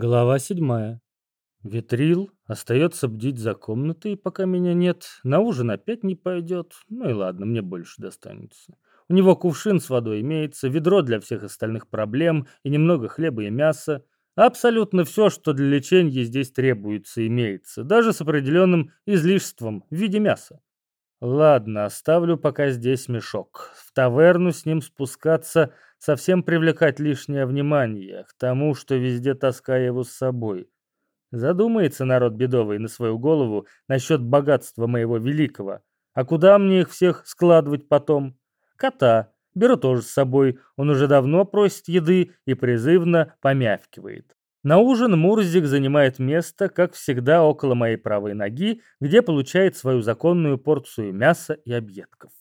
Глава седьмая. Ветрил остается бдить за комнатой, пока меня нет. На ужин опять не пойдет. Ну и ладно, мне больше достанется. У него кувшин с водой имеется, ведро для всех остальных проблем и немного хлеба и мяса. Абсолютно все, что для лечения здесь требуется, имеется, даже с определенным излишеством в виде мяса. Ладно, оставлю пока здесь мешок. В таверну с ним спускаться совсем привлекать лишнее внимание к тому, что везде таскаю его с собой. Задумается народ бедовый на свою голову насчет богатства моего великого. А куда мне их всех складывать потом? Кота. Беру тоже с собой. Он уже давно просит еды и призывно помявкивает. На ужин Мурзик занимает место, как всегда, около моей правой ноги, где получает свою законную порцию мяса и объедков.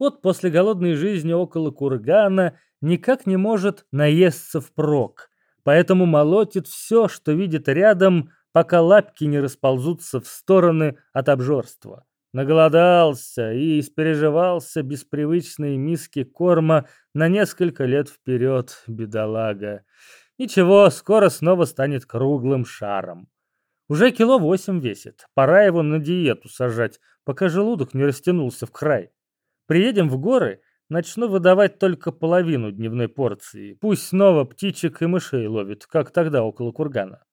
Вот после голодной жизни около кургана никак не может наесться впрок, поэтому молотит все, что видит рядом, пока лапки не расползутся в стороны от обжорства. Наголодался и испереживался без привычной миски корма на несколько лет вперед, бедолага. Ничего, скоро снова станет круглым шаром. Уже кило восемь весит. Пора его на диету сажать, пока желудок не растянулся в край. Приедем в горы, начну выдавать только половину дневной порции. Пусть снова птичек и мышей ловит, как тогда около кургана.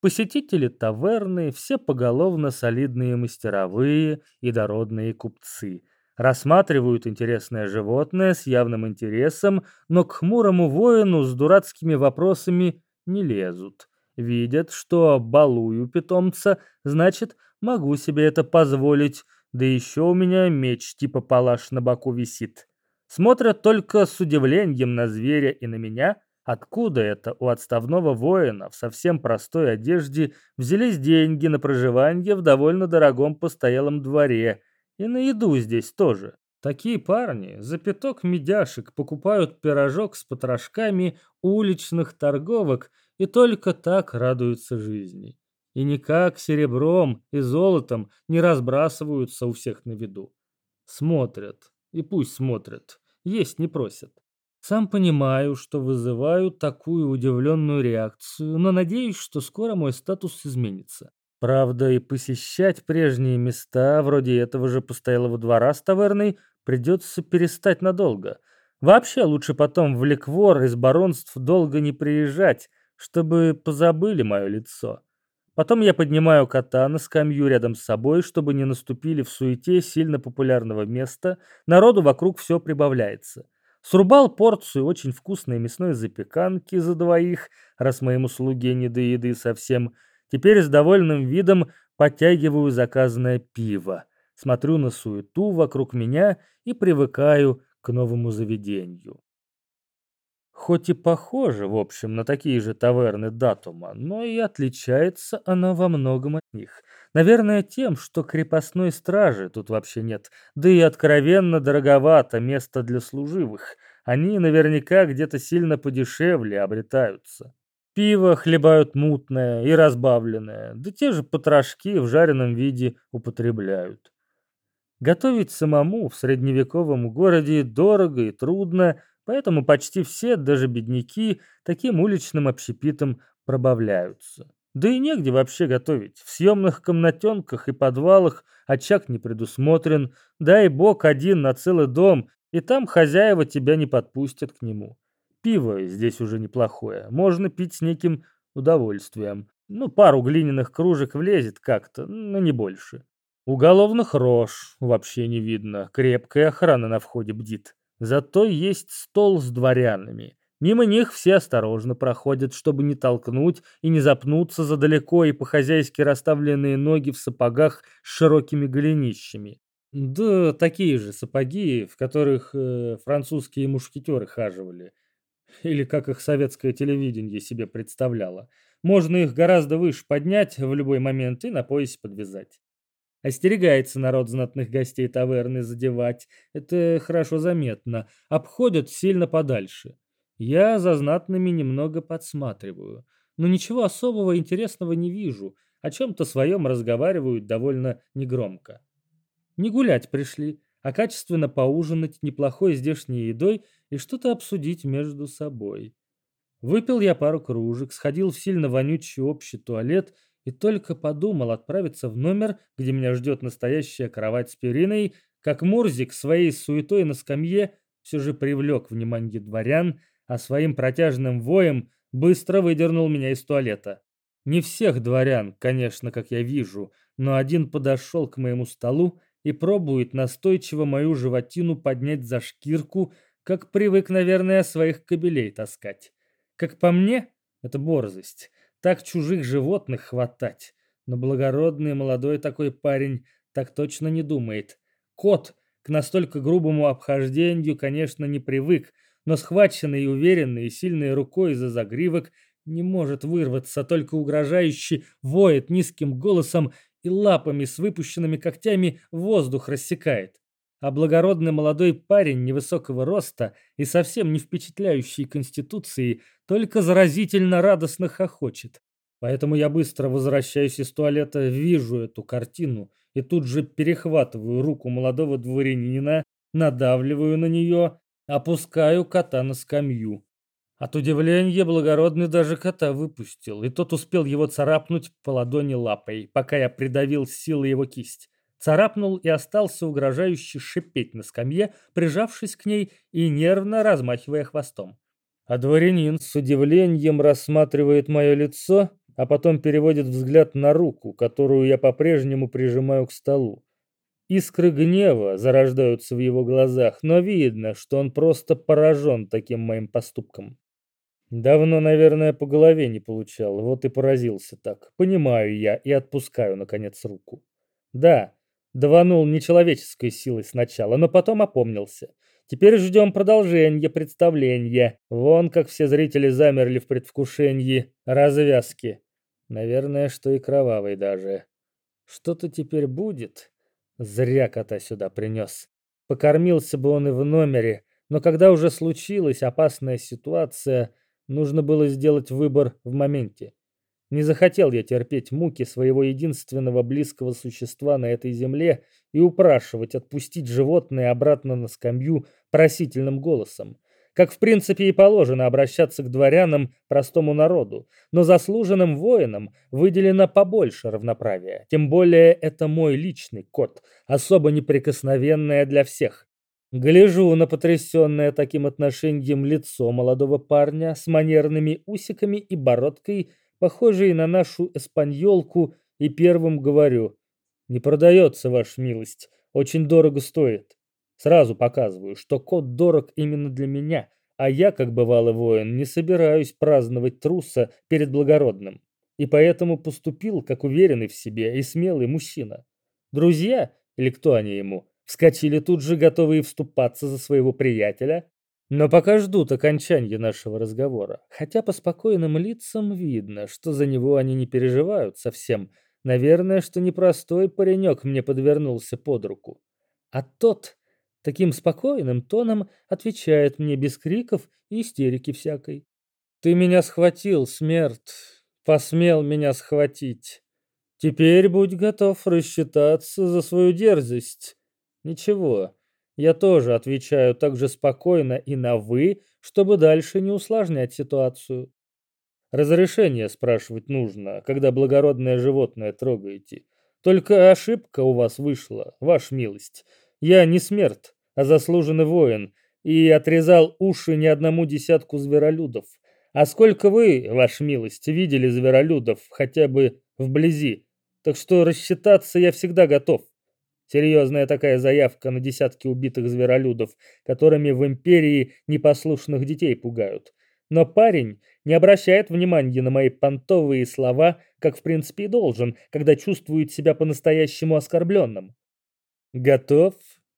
Посетители таверны все поголовно солидные мастеровые и дородные купцы рассматривают интересное животное с явным интересом, но к хмурому воину с дурацкими вопросами не лезут. Видят, что балую питомца, значит, могу себе это позволить, да еще у меня меч типа палаш на боку висит. Смотрят только с удивлением на зверя и на меня, откуда это у отставного воина в совсем простой одежде взялись деньги на проживание в довольно дорогом постоялом дворе – и на еду здесь тоже. Такие парни за пяток медяшек покупают пирожок с потрошками уличных торговок и только так радуются жизни. И никак серебром и золотом не разбрасываются у всех на виду. Смотрят, и пусть смотрят, есть не просят. Сам понимаю, что вызываю такую удивленную реакцию, но надеюсь, что скоро мой статус изменится. Правда, и посещать прежние места, вроде этого же постоялого двора с таверной, придется перестать надолго. Вообще лучше потом в Леквор из баронств долго не приезжать, чтобы позабыли мое лицо. Потом я поднимаю кота на скамью рядом с собой, чтобы не наступили в суете сильно популярного места. Народу вокруг все прибавляется. Срубал порцию очень вкусной мясной запеканки за двоих, раз моему слуге не до еды совсем – Теперь с довольным видом подтягиваю заказанное пиво, смотрю на суету вокруг меня и привыкаю к новому заведению. Хоть и похоже, в общем, на такие же таверны Датума, но и отличается она во многом от них. Наверное, тем, что крепостной стражи тут вообще нет, да и откровенно дороговато место для служивых. Они наверняка где-то сильно подешевле обретаются. Пиво хлебают мутное и разбавленное, да те же потрошки в жареном виде употребляют. Готовить самому в средневековом городе дорого и трудно, поэтому почти все, даже бедняки, таким уличным общепитом пробавляются. Да и негде вообще готовить. В съемных комнатенках и подвалах очаг не предусмотрен, дай бог один на целый дом, и там хозяева тебя не подпустят к нему. Пиво здесь уже неплохое, можно пить с неким удовольствием. Ну, пару глиняных кружек влезет как-то, но не больше. Уголовных рож вообще не видно, крепкая охрана на входе бдит. Зато есть стол с дворянами. Мимо них все осторожно проходят, чтобы не толкнуть и не запнуться за далеко и по-хозяйски расставленные ноги в сапогах с широкими голенищами. Да, такие же сапоги, в которых э, французские мушкетеры хаживали. Или как их советское телевидение себе представляло. Можно их гораздо выше поднять в любой момент и на поясе подвязать. Остерегается народ знатных гостей таверны задевать. Это хорошо заметно. Обходят сильно подальше. Я за знатными немного подсматриваю. Но ничего особого интересного не вижу. О чем-то своем разговаривают довольно негромко. Не гулять пришли, а качественно поужинать неплохой здешней едой и что-то обсудить между собой. Выпил я пару кружек, сходил в сильно вонючий общий туалет и только подумал отправиться в номер, где меня ждет настоящая кровать с периной, как Мурзик своей суетой на скамье все же привлек внимание дворян, а своим протяжным воем быстро выдернул меня из туалета. Не всех дворян, конечно, как я вижу, но один подошел к моему столу и пробует настойчиво мою животину поднять за шкирку, как привык, наверное, своих кобелей таскать. Как по мне, это борзость. Так чужих животных хватать. Но благородный молодой такой парень так точно не думает. Кот к настолько грубому обхождению, конечно, не привык, но схваченный уверенный и сильной рукой за загривок не может вырваться, только угрожающе воет низким голосом и лапами с выпущенными когтями воздух рассекает. А благородный молодой парень невысокого роста и совсем не впечатляющий конституцией только заразительно радостно хохочет. Поэтому я быстро возвращаюсь из туалета, вижу эту картину и тут же перехватываю руку молодого дворянина, надавливаю на нее, опускаю кота на скамью. От удивления благородный даже кота выпустил, и тот успел его царапнуть по ладони лапой, пока я придавил силой его кисть. Царапнул и остался угрожающе шипеть на скамье, прижавшись к ней и нервно размахивая хвостом. А дворянин с удивлением рассматривает мое лицо, а потом переводит взгляд на руку, которую я по-прежнему прижимаю к столу. Искры гнева зарождаются в его глазах, но видно, что он просто поражен таким моим поступком. Давно, наверное, по голове не получал, вот и поразился так. Понимаю я и отпускаю, наконец, руку. Да, даванул нечеловеческой силой сначала, но потом опомнился. Теперь ждем продолжения представления. Вон как все зрители замерли в предвкушении развязки. Наверное, что и кровавой даже. Что-то теперь будет? Зря кота сюда принес. Покормился бы он и в номере, но когда уже случилась опасная ситуация, Нужно было сделать выбор в моменте. Не захотел я терпеть муки своего единственного близкого существа на этой земле и упрашивать отпустить животное обратно на скамью просительным голосом. Как в принципе и положено обращаться к дворянам, простому народу, но заслуженным воинам выделено побольше равноправия. Тем более это мой личный код, особо неприкосновенное для всех. Гляжу на потрясенное таким отношением лицо молодого парня с манерными усиками и бородкой, похожей на нашу эспаньолку, и первым говорю, «Не продается, ваша милость, очень дорого стоит». Сразу показываю, что кот дорог именно для меня, а я, как бывалый воин, не собираюсь праздновать труса перед благородным. И поэтому поступил, как уверенный в себе и смелый мужчина. Друзья, или кто они ему, вскочили тут же, готовые вступаться за своего приятеля, но пока ждут окончания нашего разговора. Хотя по спокойным лицам видно, что за него они не переживают совсем. Наверное, что непростой паренек мне подвернулся под руку. А тот таким спокойным тоном отвечает мне без криков и истерики всякой. «Ты меня схватил, смерть, посмел меня схватить. Теперь будь готов рассчитаться за свою дерзость. Ничего, я тоже отвечаю так же спокойно и на «вы», чтобы дальше не усложнять ситуацию. Разрешение спрашивать нужно, когда благородное животное трогаете. Только ошибка у вас вышла, ваша милость. Я не смерть, а заслуженный воин, и отрезал уши не одному десятку зверолюдов. А сколько вы, ваша милость, видели зверолюдов хотя бы вблизи? Так что рассчитаться я всегда готов. Серьезная такая заявка на десятки убитых зверолюдов, которыми в империи непослушных детей пугают. Но парень не обращает внимания на мои понтовые слова, как в принципе и должен, когда чувствует себя по-настоящему оскорбленным. «Готов?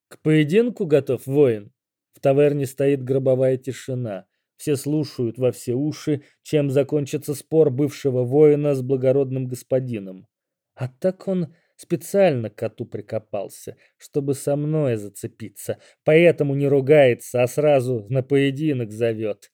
К поединку готов, воин?» В таверне стоит гробовая тишина. Все слушают во все уши, чем закончится спор бывшего воина с благородным господином. А так он Специально к коту прикопался, чтобы со мной зацепиться, поэтому не ругается, а сразу на поединок зовет.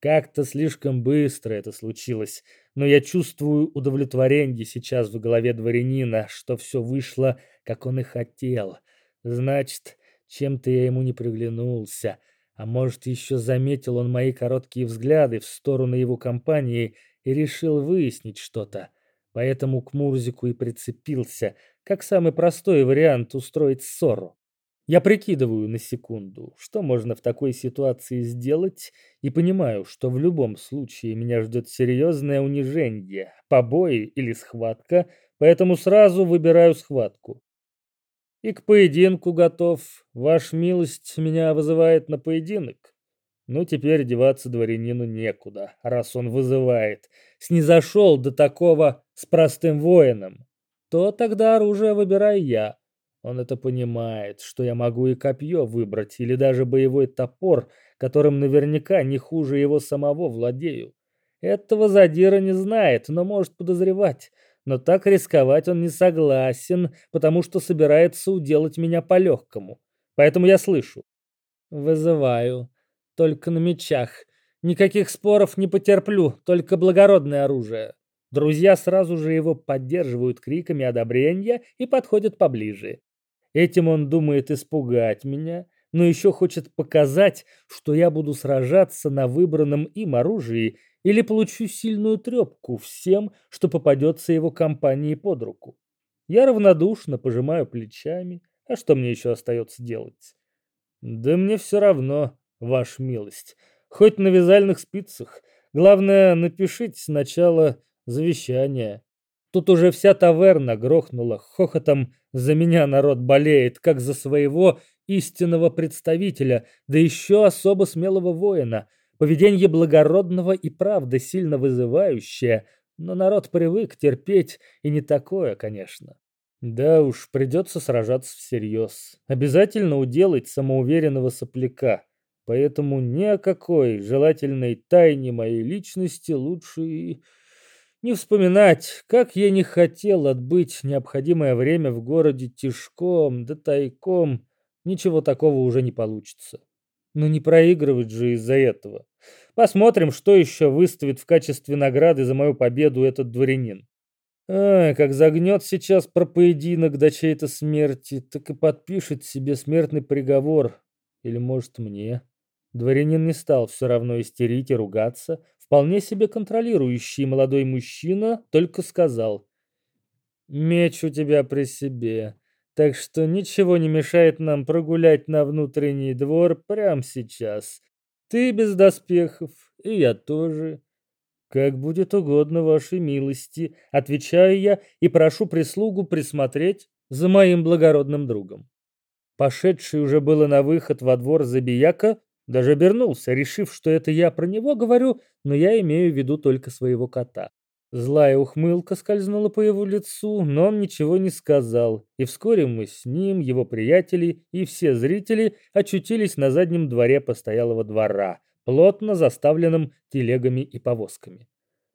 Как-то слишком быстро это случилось, но я чувствую удовлетворение сейчас в голове дворянина, что все вышло, как он и хотел. Значит, чем-то я ему не приглянулся, А может, еще заметил он мои короткие взгляды в сторону его компании и решил выяснить что-то. Поэтому к Мурзику и прицепился, как самый простой вариант устроить ссору. Я прикидываю на секунду, что можно в такой ситуации сделать, и понимаю, что в любом случае меня ждет серьезное унижение, побои или схватка, поэтому сразу выбираю схватку. И к поединку готов. Ваш милость меня вызывает на поединок. Ну, теперь деваться дворянину некуда, раз он вызывает. Снизошел до такого с простым воином. То тогда оружие выбираю я. Он это понимает, что я могу и копье выбрать, или даже боевой топор, которым наверняка не хуже его самого владею. Этого задира не знает, но может подозревать. Но так рисковать он не согласен, потому что собирается уделать меня по-легкому. Поэтому я слышу. Вызываю. Только на мечах. Никаких споров не потерплю, только благородное оружие. Друзья сразу же его поддерживают криками одобрения и подходят поближе. Этим он думает испугать меня, но еще хочет показать, что я буду сражаться на выбранном им оружии или получу сильную трепку всем, что попадется его компании под руку. Я равнодушно пожимаю плечами, а что мне еще остается делать? Да мне все равно, ваша милость, хоть на вязальных спицах. Главное, напишите сначала завещание. Тут уже вся таверна грохнула хохотом. За меня народ болеет, как за своего истинного представителя, да еще особо смелого воина. Поведение благородного и правда сильно вызывающее, но народ привык терпеть, и не такое, конечно. Да уж, придется сражаться всерьез. Обязательно уделать самоуверенного сопляка. Поэтому ни о какой желательной тайне моей личности лучше не вспоминать, как я не хотел отбыть необходимое время в городе тишком да тайком. Ничего такого уже не получится. Но не проигрывать же из-за этого. Посмотрим, что еще выставит в качестве награды за мою победу этот дворянин. А, как загнет сейчас про поединок до чьей-то смерти, так и подпишет себе смертный приговор. Или, может, мне. Дворянин не стал все равно истерить и ругаться, вполне себе контролирующий молодой мужчина только сказал «Меч у тебя при себе, так что ничего не мешает нам прогулять на внутренний двор прямо сейчас. Ты без доспехов, и я тоже». «Как будет угодно вашей милости», — отвечаю я и прошу прислугу присмотреть за моим благородным другом. Пошедший уже было на выход во двор Забияка даже обернулся, решив, что это я про него говорю, но я имею в виду только своего кота. Злая ухмылка скользнула по его лицу, но он ничего не сказал, и вскоре мы с ним, его приятели и все зрители очутились на заднем дворе постоялого двора, плотно заставленном телегами и повозками.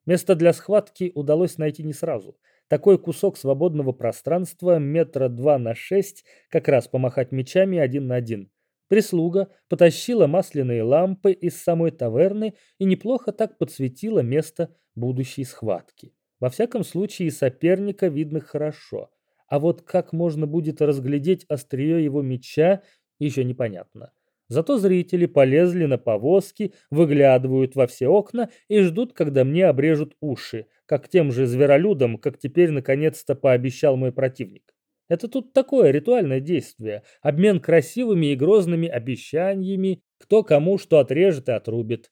Место для схватки удалось найти не сразу. Такой кусок свободного пространства метра два на шесть, как раз помахать мечами один на один. Прислуга потащила масляные лампы из самой таверны и неплохо так подсветила место будущей схватки. Во всяком случае, соперника видно хорошо. А вот как можно будет разглядеть острие его меча, еще непонятно. Зато зрители полезли на повозки, выглядывают во все окна и ждут, когда мне обрежут уши, как тем же зверолюдам, как теперь наконец-то пообещал мой противник. Это тут такое ритуальное действие, обмен красивыми и грозными обещаниями, кто кому что отрежет и отрубит.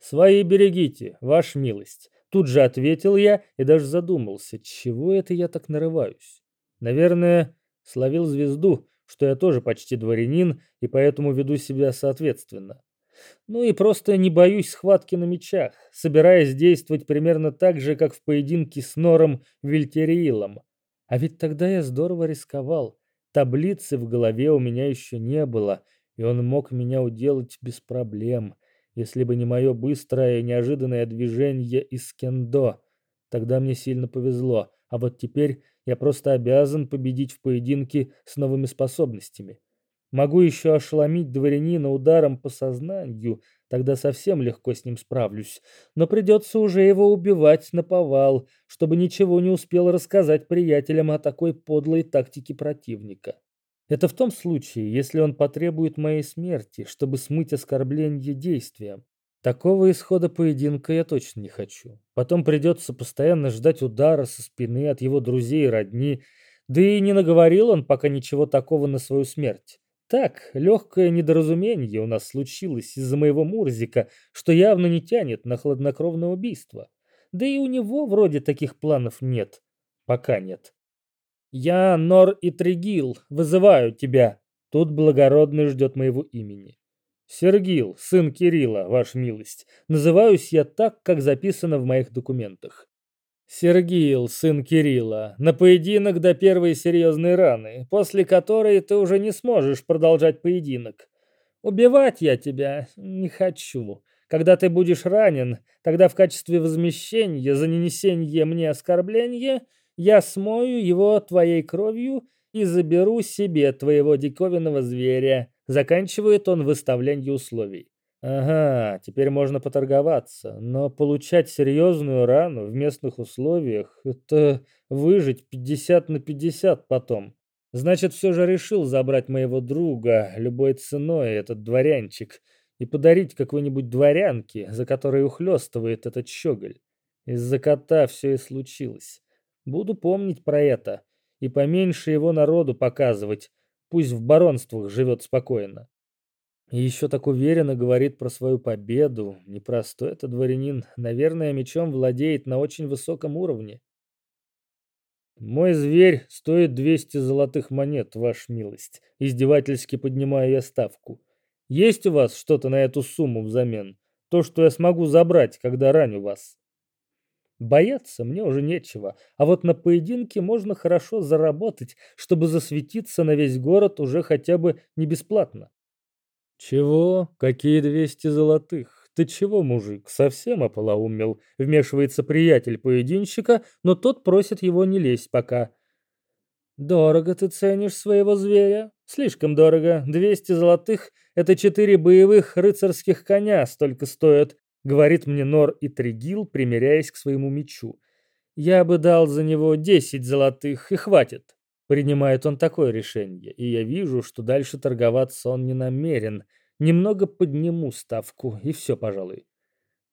«Свои берегите, ваша милость», — тут же ответил я и даже задумался, чего это я так нарываюсь. Наверное, словил звезду, что я тоже почти дворянин и поэтому веду себя соответственно. Ну и просто не боюсь схватки на мечах, собираясь действовать примерно так же, как в поединке с Нором Вильтериилом. А ведь тогда я здорово рисковал. Таблицы в голове у меня еще не было, и он мог меня уделать без проблем, если бы не мое быстрое и неожиданное движение из кендо. Тогда мне сильно повезло, а вот теперь я просто обязан победить в поединке с новыми способностями. Могу еще ошеломить дворянина ударом по сознанию, Тогда совсем легко с ним справлюсь. Но придется уже его убивать на повал, чтобы ничего не успел рассказать приятелям о такой подлой тактике противника. Это в том случае, если он потребует моей смерти, чтобы смыть оскорбление действием. Такого исхода поединка я точно не хочу. Потом придется постоянно ждать удара со спины от его друзей и родни. Да и не наговорил он пока ничего такого на свою смерть. Так, легкое недоразумение у нас случилось из-за моего Мурзика, что явно не тянет на хладнокровное убийство. Да и у него вроде таких планов нет. Пока нет. Я, Нор и Тригил, вызываю тебя. Тут благородный ждет моего имени. Сергил, сын Кирилла, ваша милость. Называюсь я так, как записано в моих документах. Сергил, сын Кирилла, на поединок до первой серьезной раны, после которой ты уже не сможешь продолжать поединок. Убивать я тебя не хочу. Когда ты будешь ранен, тогда в качестве возмещения за нанесение мне оскорбления я смою его твоей кровью и заберу себе твоего диковинного зверя. Заканчивает он выставление условий. Ага, теперь можно поторговаться, но получать серьезную рану в местных условиях – это выжить 50 на 50 потом. Значит, все же решил забрать моего друга любой ценой, этот дворянчик, и подарить какой-нибудь дворянке, за которой ухлёстывает этот щеголь. Из-за кота все и случилось. Буду помнить про это и поменьше его народу показывать, Пусть в баронствах живет спокойно. И еще так уверенно говорит про свою победу. Непростой это дворянин. Наверное, мечом владеет на очень высоком уровне. Мой зверь стоит 200 золотых монет, ваша милость. Издевательски поднимаю я ставку. Есть у вас что-то на эту сумму взамен? То, что я смогу забрать, когда раню вас. Бояться мне уже нечего, а вот на поединке можно хорошо заработать, чтобы засветиться на весь город уже хотя бы не бесплатно. Чего? Какие двести золотых? Ты чего, мужик, совсем ополоумел? Вмешивается приятель поединщика, но тот просит его не лезть пока. Дорого ты ценишь своего зверя? Слишком дорого. Двести золотых — это четыре боевых рыцарских коня столько стоят. Говорит мне Нор и Тригил, примеряясь к своему мечу. Я бы дал за него десять золотых, и хватит. Принимает он такое решение, и я вижу, что дальше торговаться он не намерен. Немного подниму ставку, и все, пожалуй.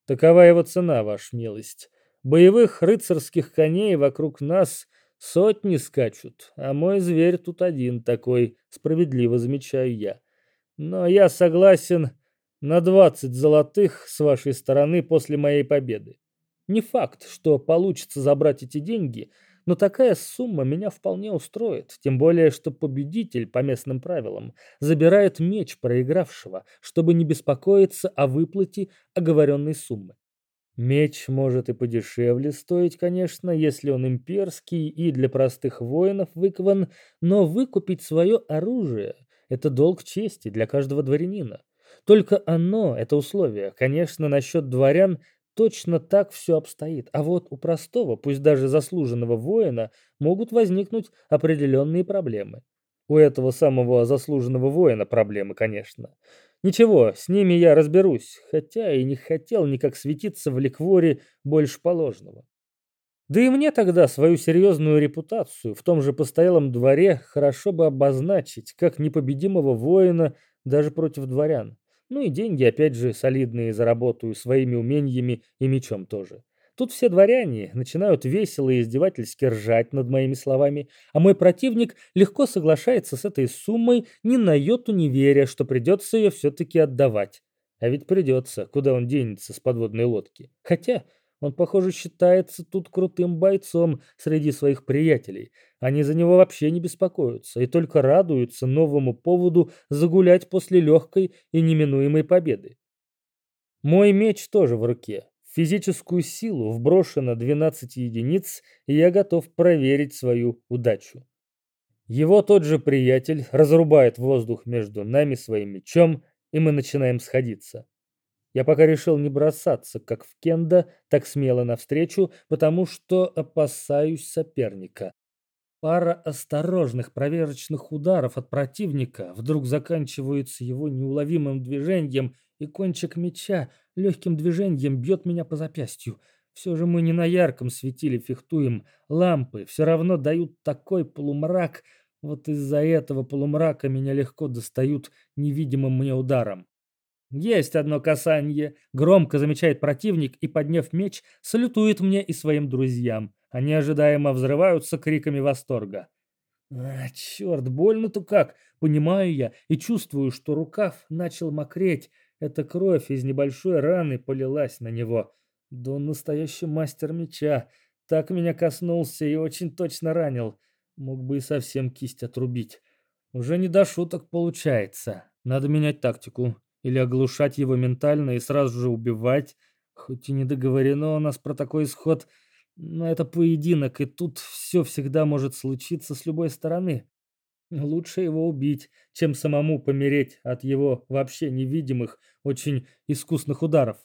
Такова его цена, ваша милость. Боевых рыцарских коней вокруг нас сотни скачут, а мой зверь тут один такой, справедливо замечаю я. Но я согласен на 20 золотых с вашей стороны после моей победы. Не факт, что получится забрать эти деньги, но такая сумма меня вполне устроит, тем более, что победитель, по местным правилам, забирает меч проигравшего, чтобы не беспокоиться о выплате оговоренной суммы. Меч может и подешевле стоить, конечно, если он имперский и для простых воинов выкован, но выкупить свое оружие – это долг чести для каждого дворянина. Только оно, это условие, конечно, насчет дворян точно так все обстоит. А вот у простого, пусть даже заслуженного воина, могут возникнуть определенные проблемы. У этого самого заслуженного воина проблемы, конечно. Ничего, с ними я разберусь, хотя и не хотел никак светиться в ликворе больше положенного. Да и мне тогда свою серьезную репутацию в том же постоялом дворе хорошо бы обозначить, как непобедимого воина даже против дворян. Ну и деньги, опять же, солидные заработаю своими умениями и мечом тоже. Тут все дворяне начинают весело и издевательски ржать над моими словами, а мой противник легко соглашается с этой суммой, ни на йоту не веря, что придется ее все-таки отдавать. А ведь придется, куда он денется с подводной лодки. Хотя он, похоже, считается тут крутым бойцом среди своих приятелей. Они за него вообще не беспокоятся и только радуются новому поводу загулять после легкой и неминуемой победы. Мой меч тоже в руке. физическую силу вброшено 12 единиц, и я готов проверить свою удачу. Его тот же приятель разрубает воздух между нами своим мечом, и мы начинаем сходиться. Я пока решил не бросаться, как в Кенда, так смело навстречу, потому что опасаюсь соперника. Пара осторожных проверочных ударов от противника вдруг заканчиваются его неуловимым движением, и кончик меча легким движением бьет меня по запястью. Все же мы не на ярком светиле фехтуем, лампы все равно дают такой полумрак, Вот из-за этого полумрака меня легко достают невидимым мне ударом. Есть одно касание. Громко замечает противник и, подняв меч, салютует мне и своим друзьям. Они ожидаемо взрываются криками восторга. А, черт, больно-то как. Понимаю я и чувствую, что рукав начал мокреть. Эта кровь из небольшой раны полилась на него. Да он настоящий мастер меча. Так меня коснулся и очень точно ранил. Мог бы и совсем кисть отрубить. Уже не до шуток получается. Надо менять тактику. Или оглушать его ментально и сразу же убивать. Хоть и не договорено у нас про такой исход, но это поединок, и тут все всегда может случиться с любой стороны. Лучше его убить, чем самому помереть от его вообще невидимых, очень искусных ударов.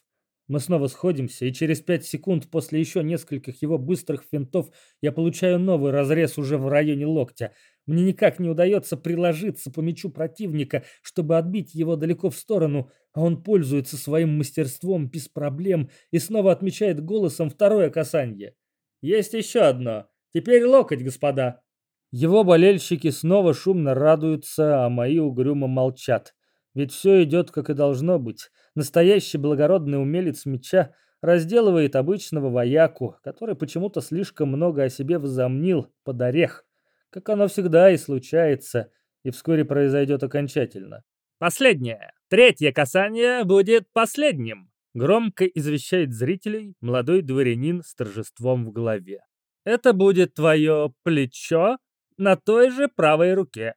Мы снова сходимся, и через пять секунд после еще нескольких его быстрых финтов я получаю новый разрез уже в районе локтя. Мне никак не удается приложиться по мячу противника, чтобы отбить его далеко в сторону, а он пользуется своим мастерством без проблем и снова отмечает голосом второе касание. Есть еще одно. Теперь локоть, господа. Его болельщики снова шумно радуются, а мои угрюмо молчат. Ведь все идет, как и должно быть. Настоящий благородный умелец меча разделывает обычного вояку, который почему-то слишком много о себе возомнил под орех, как оно всегда и случается, и вскоре произойдет окончательно. Последнее, третье касание будет последним, громко извещает зрителей молодой дворянин с торжеством в голове. Это будет твое плечо на той же правой руке.